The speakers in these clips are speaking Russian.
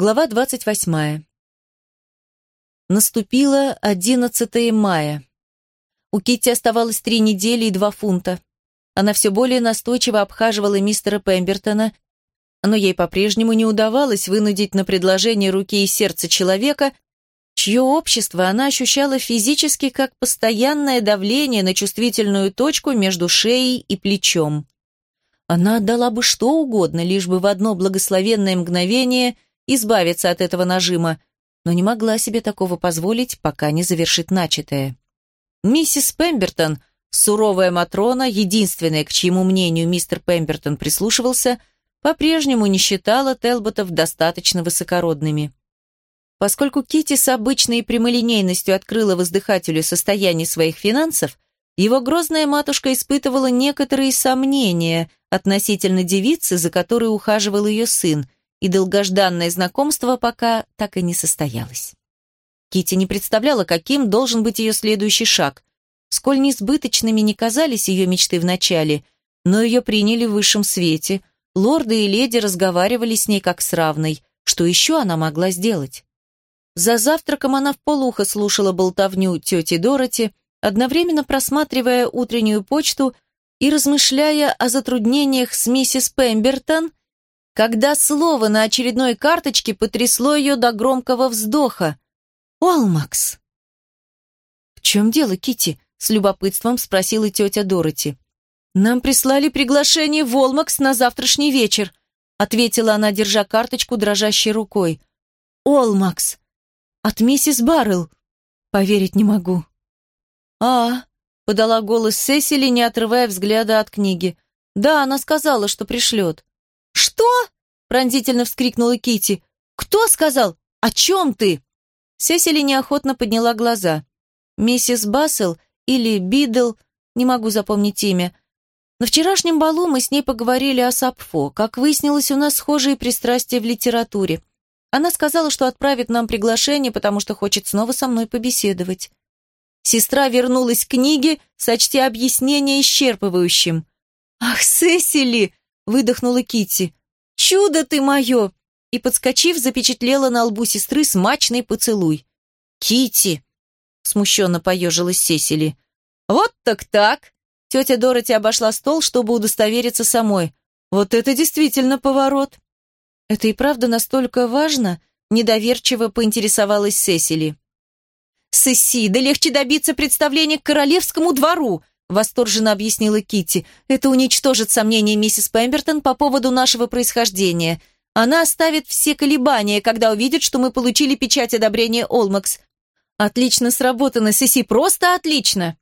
Глава 28. Наступило 11 мая. У Китти оставалось три недели и два фунта. Она все более настойчиво обхаживала мистера Пембертона, но ей по-прежнему не удавалось вынудить на предложение руки и сердца человека, чье общество она ощущала физически как постоянное давление на чувствительную точку между шеей и плечом. Она отдала бы что угодно, лишь бы в одно благословенное мгновение избавиться от этого нажима, но не могла себе такого позволить, пока не завершит начатое. Миссис Пембертон, суровая Матрона, единственная, к чьему мнению мистер Пембертон прислушивался, по-прежнему не считала Телботов достаточно высокородными. Поскольку Кити с обычной прямолинейностью открыла воздыхателю состояние своих финансов, его грозная матушка испытывала некоторые сомнения относительно девицы, за которой ухаживал ее сын, и долгожданное знакомство пока так и не состоялось. Кити не представляла, каким должен быть ее следующий шаг. Сколь несбыточными не казались ее мечты вначале, но ее приняли в высшем свете, лорды и леди разговаривали с ней как с равной, что еще она могла сделать? За завтраком она в полухо слушала болтовню тети Дороти, одновременно просматривая утреннюю почту и размышляя о затруднениях с миссис Пембертон, когда слово на очередной карточке потрясло ее до громкого вздоха. «Олмакс!» «В чем дело, Кити? с любопытством спросила тетя Дороти. «Нам прислали приглашение в Олмакс на завтрашний вечер», ответила она, держа карточку дрожащей рукой. «Олмакс! От миссис Баррелл. Поверить не могу. А, подала голос Сесили, не отрывая взгляда от книги. Да, она сказала, что пришлет. Что? пронзительно вскрикнула Кити. Кто сказал? О чем ты? Сесили неохотно подняла глаза. Миссис Бассел или Бидл, не могу запомнить имя. На вчерашнем балу мы с ней поговорили о Сапфо. Как выяснилось, у нас схожие пристрастия в литературе. Она сказала, что отправит нам приглашение, потому что хочет снова со мной побеседовать. Сестра вернулась к книге, сочтя объяснение исчерпывающим. «Ах, Сесили!» — выдохнула Кити. «Чудо ты мое!» И, подскочив, запечатлела на лбу сестры смачный поцелуй. Кити! смущенно поежилась Сесили. «Вот так так!» Тетя Дороти обошла стол, чтобы удостовериться самой. «Вот это действительно поворот!» «Это и правда настолько важно?» – недоверчиво поинтересовалась Сесили. «Сесси, да легче добиться представления к королевскому двору!» – восторженно объяснила Китти. «Это уничтожит сомнения миссис Пембертон по поводу нашего происхождения. Она оставит все колебания, когда увидит, что мы получили печать одобрения Олмакс. Отлично сработано, Сесси, просто отлично!»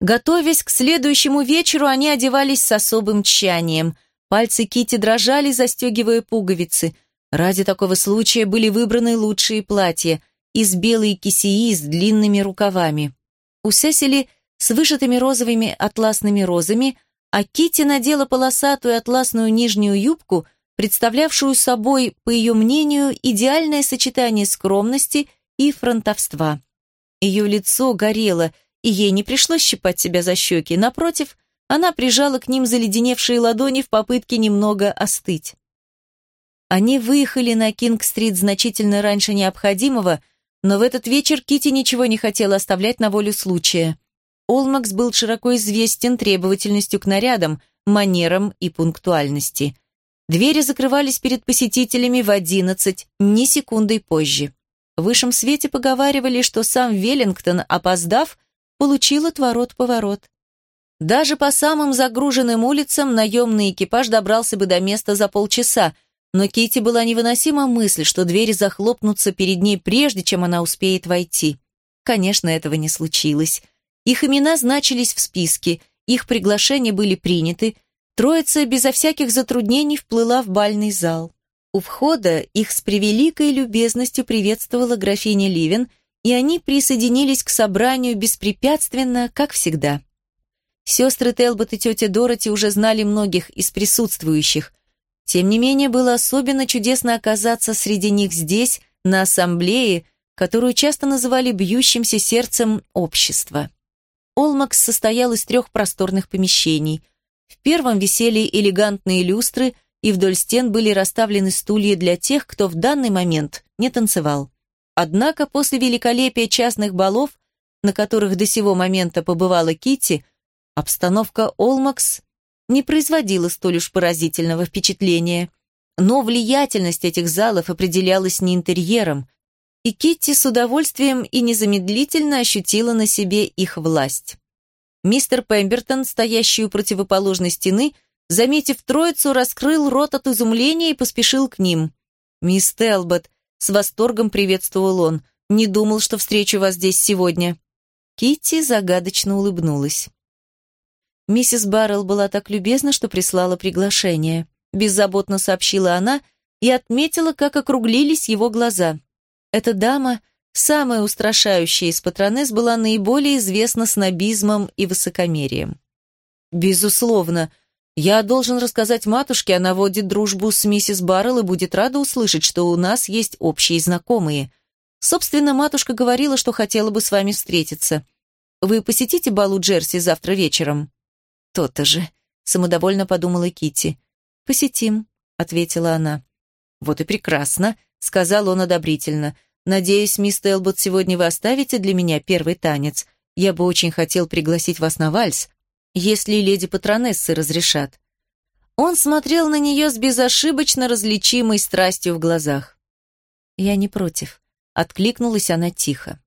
Готовясь к следующему вечеру, они одевались с особым тщанием – Пальцы Кити дрожали, застегивая пуговицы. Ради такого случая были выбраны лучшие платья из белой кисеи с длинными рукавами. У Сесили с вышитыми розовыми атласными розами, а Кити надела полосатую атласную нижнюю юбку, представлявшую собой, по ее мнению, идеальное сочетание скромности и фронтовства. Ее лицо горело, и ей не пришлось щипать себя за щеки. Напротив, она прижала к ним заледеневшие ладони в попытке немного остыть. Они выехали на Кинг-стрит значительно раньше необходимого, но в этот вечер Кити ничего не хотела оставлять на волю случая. Олмакс был широко известен требовательностью к нарядам, манерам и пунктуальности. Двери закрывались перед посетителями в одиннадцать, ни секундой позже. В высшем свете поговаривали, что сам Веллингтон, опоздав, получил отворот-поворот. Даже по самым загруженным улицам наемный экипаж добрался бы до места за полчаса, но Кити была невыносима мысль, что двери захлопнутся перед ней прежде, чем она успеет войти. Конечно, этого не случилось. Их имена значились в списке, их приглашения были приняты, троица безо всяких затруднений вплыла в бальный зал. У входа их с превеликой любезностью приветствовала графиня Ливен, и они присоединились к собранию беспрепятственно, как всегда. Сестры Телбот и тетя Дороти уже знали многих из присутствующих. Тем не менее, было особенно чудесно оказаться среди них здесь, на ассамблее, которую часто называли «бьющимся сердцем общества». Олмакс состоял из трех просторных помещений. В первом висели элегантные люстры и вдоль стен были расставлены стулья для тех, кто в данный момент не танцевал. Однако после великолепия частных балов, на которых до сего момента побывала Кити, обстановка Олмакс не производила столь уж поразительного впечатления. Но влиятельность этих залов определялась не интерьером, и Китти с удовольствием и незамедлительно ощутила на себе их власть. Мистер Пембертон, стоящий у противоположной стены, заметив троицу, раскрыл рот от изумления и поспешил к ним. «Мисс Телбот», — с восторгом приветствовал он, — «не думал, что встречу вас здесь сегодня». Китти загадочно улыбнулась. Миссис Баррелл была так любезна, что прислала приглашение. Беззаботно сообщила она и отметила, как округлились его глаза. Эта дама, самая устрашающая из патронесс, была наиболее известна снобизмом и высокомерием. «Безусловно. Я должен рассказать матушке, она водит дружбу с миссис Баррелл и будет рада услышать, что у нас есть общие знакомые. Собственно, матушка говорила, что хотела бы с вами встретиться. Вы посетите балу Джерси завтра вечером?» «То-то же», — самодовольно подумала Кити. «Посетим», — ответила она. «Вот и прекрасно», сказал он одобрительно. «Надеюсь, мисс Телбот, сегодня вы оставите для меня первый танец. Я бы очень хотел пригласить вас на вальс, если леди патронессы разрешат». Он смотрел на нее с безошибочно различимой страстью в глазах. «Я не против», — откликнулась она тихо.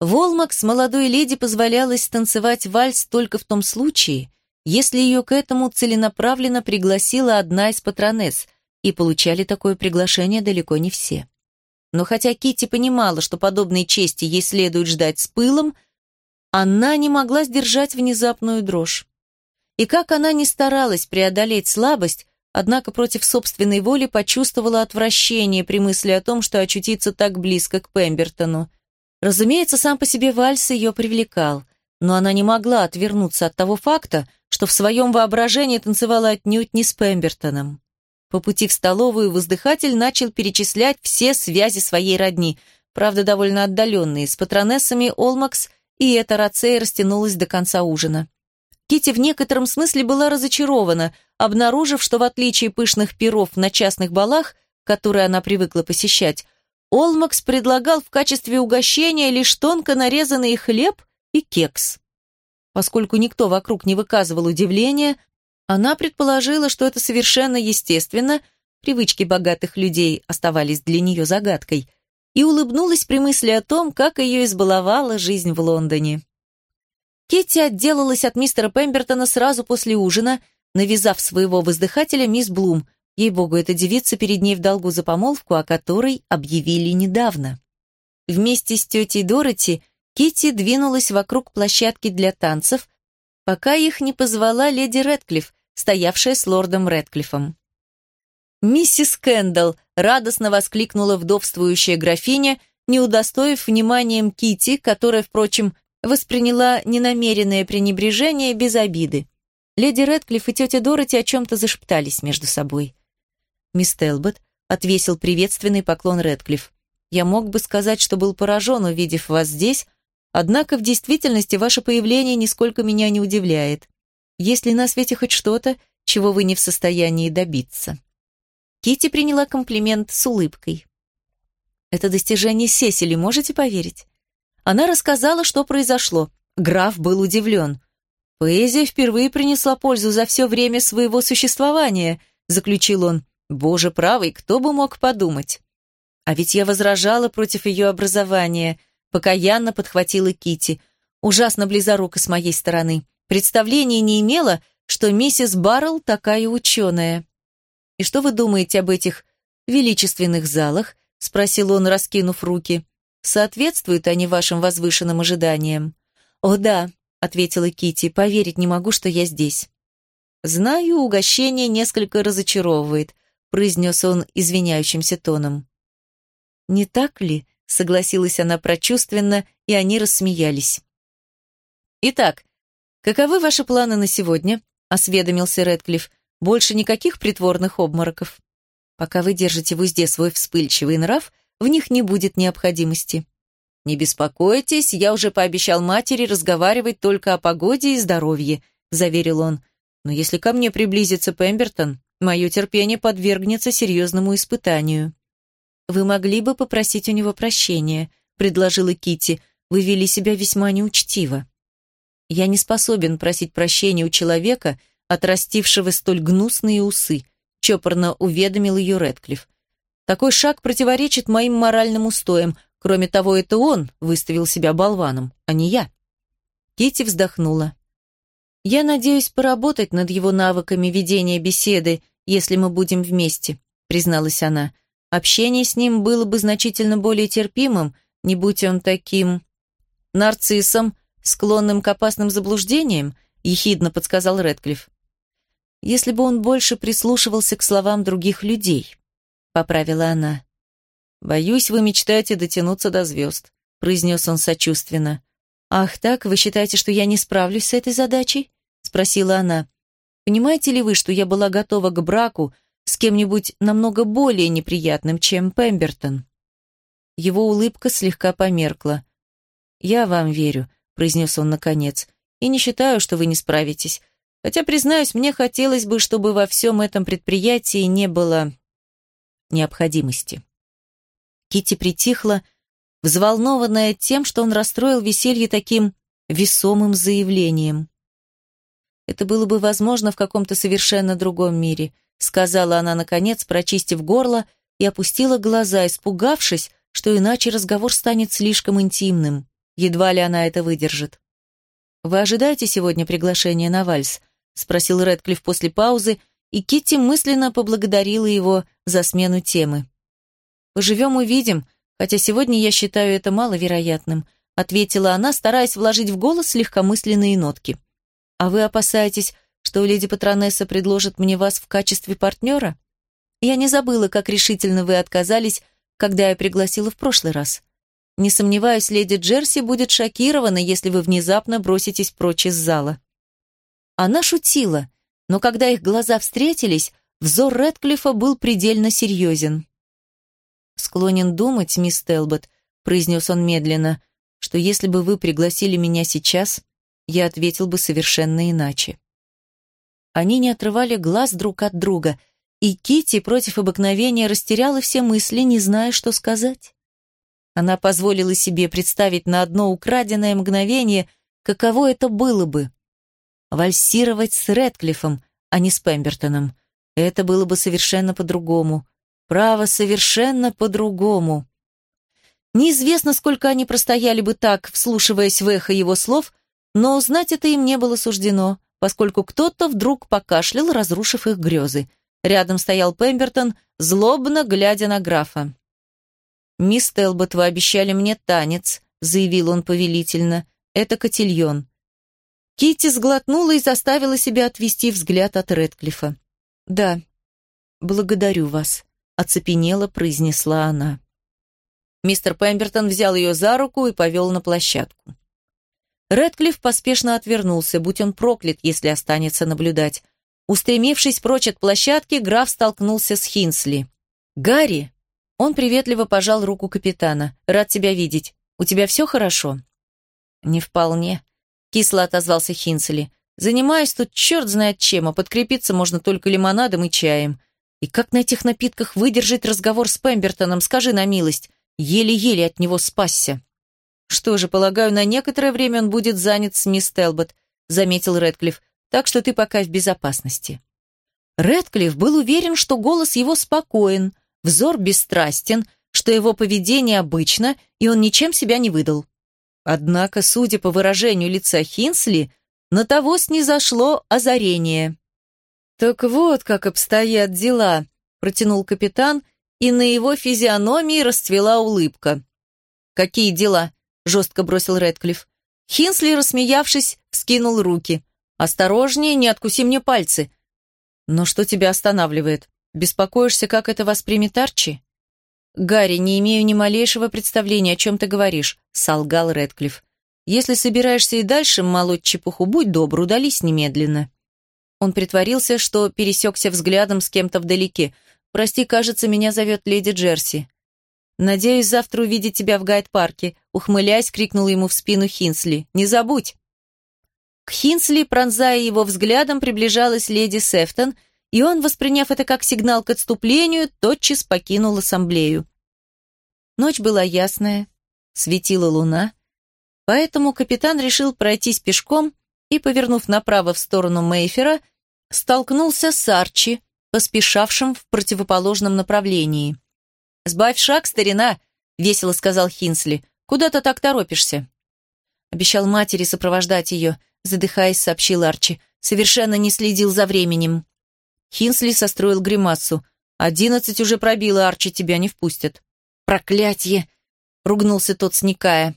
Волмакс молодой леди позволялось танцевать вальс только в том случае, если ее к этому целенаправленно пригласила одна из патронесс — и получали такое приглашение далеко не все. Но хотя Кити понимала, что подобной чести ей следует ждать с пылом, она не могла сдержать внезапную дрожь. И как она ни старалась преодолеть слабость, однако против собственной воли почувствовала отвращение при мысли о том, что очутиться так близко к Пембертону. Разумеется, сам по себе вальс ее привлекал, но она не могла отвернуться от того факта, что в своем воображении танцевала отнюдь не с Пембертоном. По пути в столовую воздыхатель начал перечислять все связи своей родни, правда, довольно отдаленные, с патронессами Олмакс, и эта рацея растянулась до конца ужина. Кити в некотором смысле была разочарована, обнаружив, что в отличие пышных пиров на частных балах, которые она привыкла посещать, Олмакс предлагал в качестве угощения лишь тонко нарезанный хлеб и кекс. Поскольку никто вокруг не выказывал удивления, она предположила, что это совершенно естественно, привычки богатых людей оставались для нее загадкой, и улыбнулась при мысли о том, как ее избаловала жизнь в Лондоне. Китти отделалась от мистера Пембертона сразу после ужина, навязав своего воздыхателя мисс Блум. Ей-богу, эта девица перед ней в долгу за помолвку, о которой объявили недавно. Вместе с тетей Дороти Китти двинулась вокруг площадки для танцев, пока их не позвала леди Рэдклифф, стоявшая с лордом Рэдклиффом. «Миссис Кэндалл!» — радостно воскликнула вдовствующая графиня, не удостоив вниманием Кити, которая, впрочем, восприняла ненамеренное пренебрежение без обиды. Леди Рэдклифф и тетя Дороти о чем-то зашептались между собой. Мисс Телбот отвесил приветственный поклон Рэдклифф. «Я мог бы сказать, что был поражен, увидев вас здесь, однако в действительности ваше появление нисколько меня не удивляет. Есть ли на свете хоть что-то, чего вы не в состоянии добиться? Кити приняла комплимент с улыбкой. Это достижение Сесили, можете поверить? Она рассказала, что произошло. Граф был удивлен. Поэзия впервые принесла пользу за все время своего существования, заключил он. Боже правый, кто бы мог подумать? А ведь я возражала против ее образования, покаянно подхватила Кити. Ужасно близоруко с моей стороны. Представления не имела, что миссис Баррелл такая ученая. «И что вы думаете об этих величественных залах?» — спросил он, раскинув руки. «Соответствуют они вашим возвышенным ожиданиям?» «О, да», — ответила Кити, — «поверить не могу, что я здесь». «Знаю, угощение несколько разочаровывает», — произнес он извиняющимся тоном. «Не так ли?» — согласилась она прочувственно, и они рассмеялись. «Итак, «Каковы ваши планы на сегодня?» — осведомился Рэдклифф. «Больше никаких притворных обмороков. Пока вы держите в узде свой вспыльчивый нрав, в них не будет необходимости». «Не беспокойтесь, я уже пообещал матери разговаривать только о погоде и здоровье», — заверил он. «Но если ко мне приблизится Пембертон, мое терпение подвергнется серьезному испытанию. Вы могли бы попросить у него прощения, предложила Кити. Вы вели себя весьма неучтиво. Я не способен просить прощения у человека, отрастившего столь гнусные усы, чопорно уведомил ее Рэдклифф. Такой шаг противоречит моим моральным устоям. Кроме того, это он выставил себя болваном, а не я. Кити вздохнула. Я надеюсь поработать над его навыками ведения беседы, если мы будем вместе, призналась она. Общение с ним было бы значительно более терпимым, не будь он таким нарциссом, склонным к опасным заблуждениям, ехидно подсказал Рэдклифф. Если бы он больше прислушивался к словам других людей, поправила она. Боюсь, вы мечтаете дотянуться до звезд, произнес он сочувственно. Ах, так, вы считаете, что я не справлюсь с этой задачей? спросила она. Понимаете ли вы, что я была готова к браку с кем-нибудь намного более неприятным, чем Пембертон?» Его улыбка слегка померкла. «Я вам верю», — произнес он наконец, «и не считаю, что вы не справитесь. Хотя, признаюсь, мне хотелось бы, чтобы во всем этом предприятии не было необходимости». Кити притихла, взволнованная тем, что он расстроил веселье таким весомым заявлением. Это было бы возможно в каком-то совершенно другом мире, сказала она наконец, прочистив горло и опустила глаза, испугавшись, что иначе разговор станет слишком интимным. Едва ли она это выдержит. «Вы ожидаете сегодня приглашения на вальс?» — спросил Рэдклифф после паузы, и Китти мысленно поблагодарила его за смену темы. «Поживем, увидим, хотя сегодня я считаю это маловероятным», — ответила она, стараясь вложить в голос легкомысленные нотки. А вы опасаетесь, что леди Патронесса предложит мне вас в качестве партнера? Я не забыла, как решительно вы отказались, когда я пригласила в прошлый раз. Не сомневаюсь, леди Джерси будет шокирована, если вы внезапно броситесь прочь из зала. Она шутила, но когда их глаза встретились, взор Рэдклиффа был предельно серьезен. «Склонен думать, мисс Телбот», — произнес он медленно, «что если бы вы пригласили меня сейчас, я ответил бы совершенно иначе. Они не отрывали глаз друг от друга, и Кити против обыкновения растеряла все мысли, не зная, что сказать. Она позволила себе представить на одно украденное мгновение, каково это было бы. Вальсировать с Рэдклиффом, а не с Пембертоном. Это было бы совершенно по-другому. Право, совершенно по-другому. Неизвестно, сколько они простояли бы так, вслушиваясь в эхо его слов, но узнать это им не было суждено, поскольку кто-то вдруг покашлял, разрушив их грезы. Рядом стоял Пембертон, злобно глядя на графа. «Мисс Телбот, вы обещали мне танец», — заявил он повелительно. «Это котельон». Китти сглотнула и заставила себя отвести взгляд от Редклифа. «Да, благодарю вас», — оцепенело произнесла она. Мистер Пембертон взял ее за руку и повел на площадку. Рэдклифф поспешно отвернулся, будь он проклят, если останется наблюдать. Устремившись прочь от площадки, граф столкнулся с Хинсли. «Гарри!» Он приветливо пожал руку капитана. «Рад тебя видеть. У тебя все хорошо?» «Не вполне», — кисло отозвался Хинсли. «Занимаюсь тут черт знает чем, а подкрепиться можно только лимонадом и чаем. И как на этих напитках выдержать разговор с Пембертоном, скажи на милость. Еле-еле от него спасся». «Что же, полагаю, на некоторое время он будет занят с мисс Телбот», заметил Рэдклифф, «так что ты пока в безопасности». Рэдклифф был уверен, что голос его спокоен, взор бесстрастен, что его поведение обычно, и он ничем себя не выдал. Однако, судя по выражению лица Хинсли, на того снизошло озарение. «Так вот, как обстоят дела», — протянул капитан, и на его физиономии расцвела улыбка. «Какие дела?» жестко бросил Рэдклифф. Хинсли, рассмеявшись, вскинул руки. «Осторожнее, не откуси мне пальцы». «Но что тебя останавливает? Беспокоишься, как это воспримет Арчи?» «Гарри, не имею ни малейшего представления, о чем ты говоришь», — солгал Рэдклифф. «Если собираешься и дальше молоть чепуху, будь добр, удались немедленно». Он притворился, что пересекся взглядом с кем-то вдалеке. «Прости, кажется, меня зовет леди Джерси». «Надеюсь завтра увидеть тебя в гайд-парке», ухмыляясь, крикнул ему в спину Хинсли. «Не забудь!» К Хинсли, пронзая его взглядом, приближалась леди Сефтон, и он, восприняв это как сигнал к отступлению, тотчас покинул ассамблею. Ночь была ясная, светила луна, поэтому капитан решил пройтись пешком и, повернув направо в сторону Мейфера, столкнулся с Арчи, поспешавшим в противоположном направлении. «Сбавь шаг, старина!» — весело сказал Хинсли. «Куда ты так торопишься?» Обещал матери сопровождать ее, задыхаясь, сообщил Арчи. Совершенно не следил за временем. Хинсли состроил гримасу. «Одиннадцать уже пробило, Арчи, тебя не впустят». «Проклятье!» — ругнулся тот, сникая.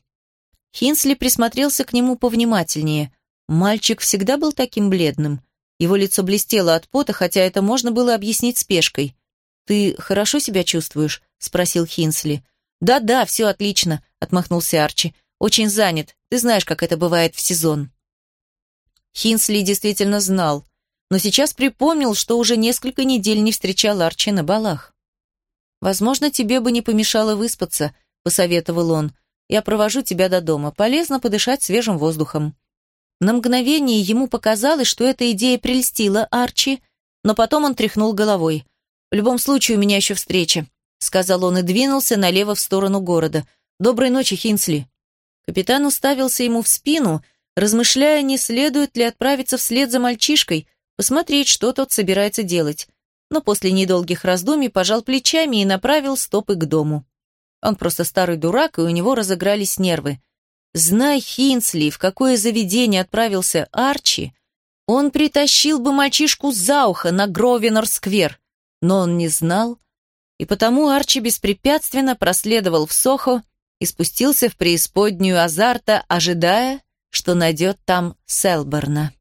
Хинсли присмотрелся к нему повнимательнее. Мальчик всегда был таким бледным. Его лицо блестело от пота, хотя это можно было объяснить спешкой. «Ты хорошо себя чувствуешь?» — спросил Хинсли. «Да-да, все отлично», — отмахнулся Арчи. «Очень занят. Ты знаешь, как это бывает в сезон». Хинсли действительно знал, но сейчас припомнил, что уже несколько недель не встречал Арчи на балах. «Возможно, тебе бы не помешало выспаться», — посоветовал он. Я провожу тебя до дома. Полезно подышать свежим воздухом». На мгновение ему показалось, что эта идея прельстила Арчи, но потом он тряхнул головой. «В любом случае, у меня еще встреча», — сказал он и двинулся налево в сторону города. «Доброй ночи, Хинсли». Капитан уставился ему в спину, размышляя, не следует ли отправиться вслед за мальчишкой, посмотреть, что тот собирается делать. Но после недолгих раздумий пожал плечами и направил стопы к дому. Он просто старый дурак, и у него разыгрались нервы. Знай Хинсли, в какое заведение отправился Арчи, он притащил бы мальчишку за ухо на Гровенор-сквер, но он не знал, и потому Арчи беспрепятственно проследовал в Сохо и спустился в преисподнюю азарта, ожидая, что найдет там Селберна.